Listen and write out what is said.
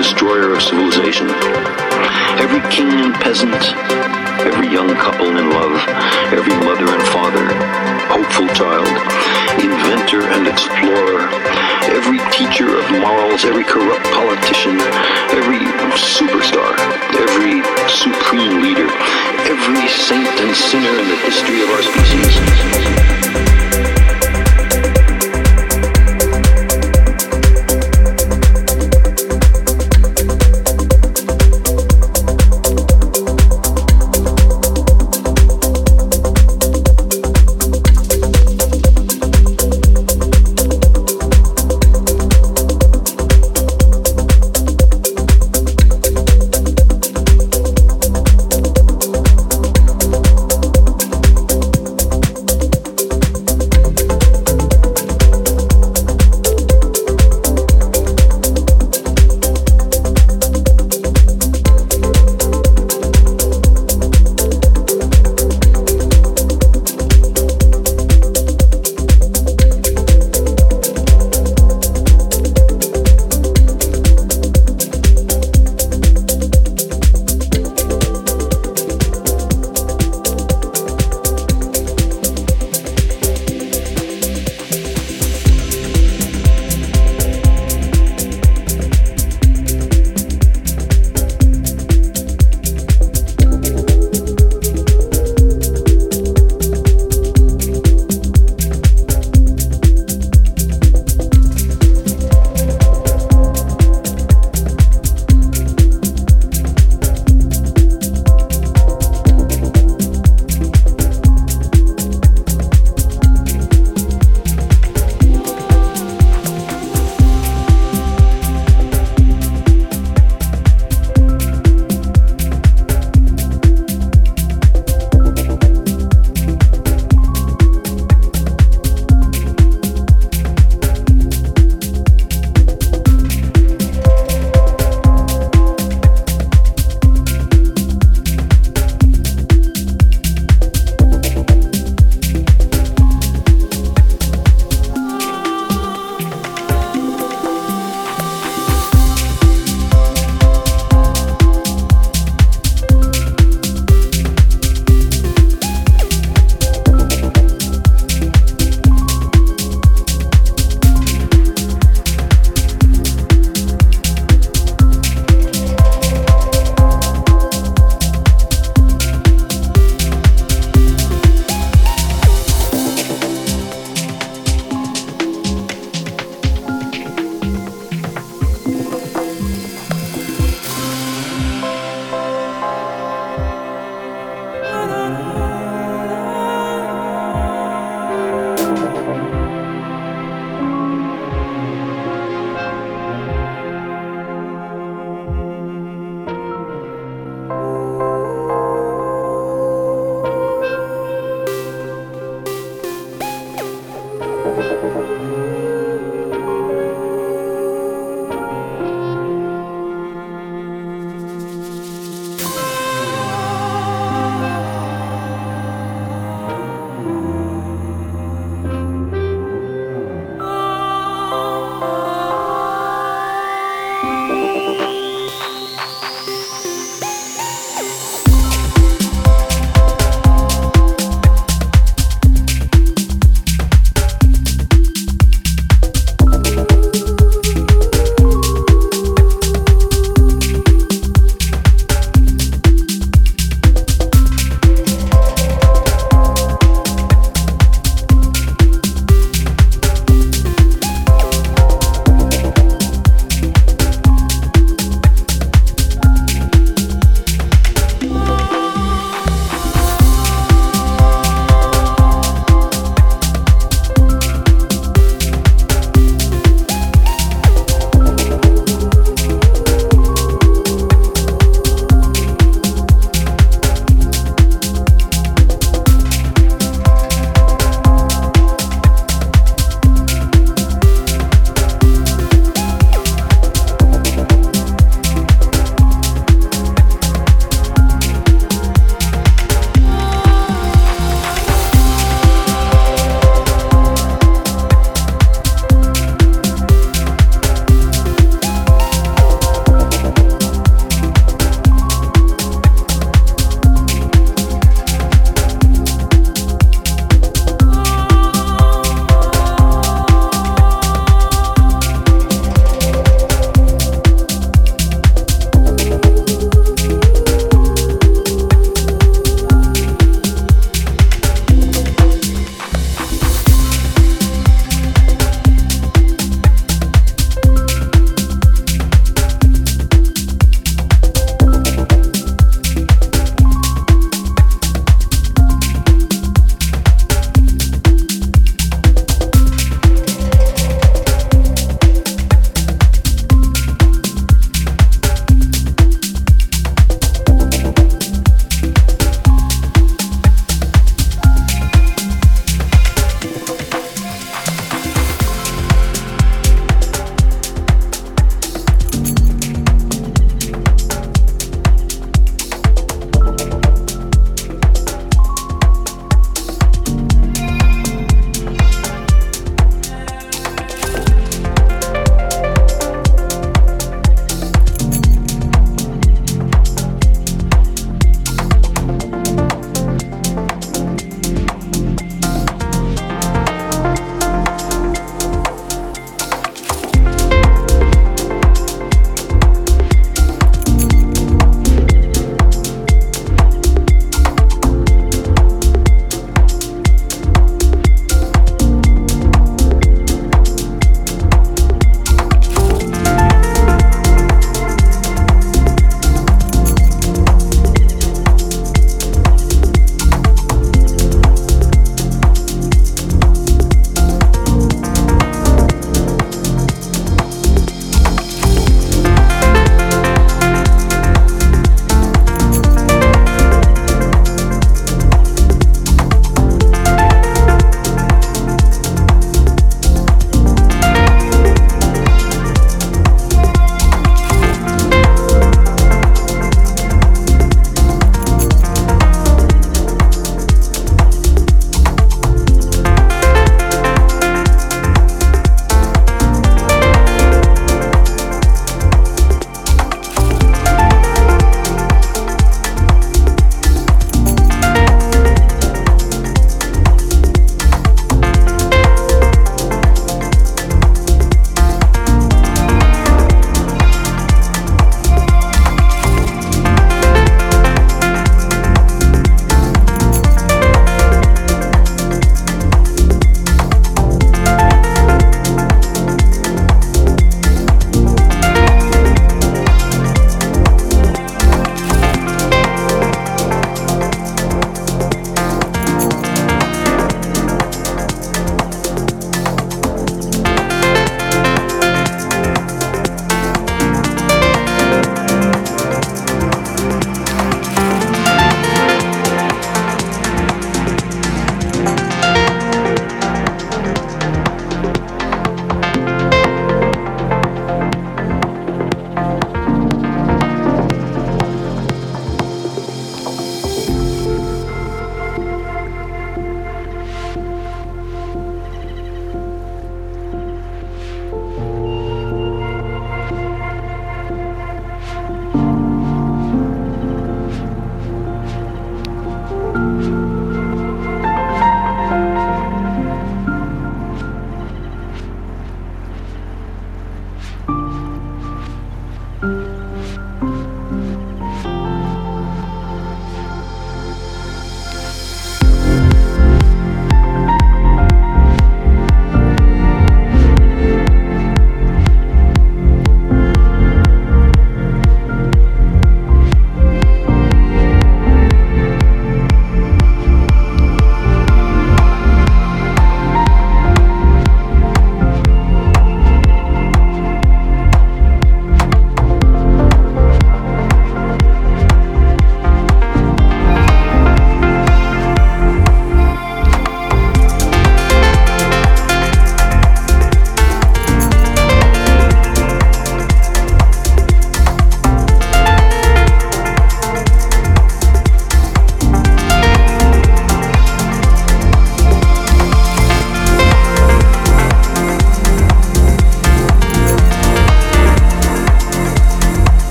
destroyer of civilization, every king and peasant, every young couple in love, every mother and father, hopeful child, inventor and explorer, every teacher of morals, every corrupt politician, every superstar, every supreme leader, every saint and sinner in the history of our species.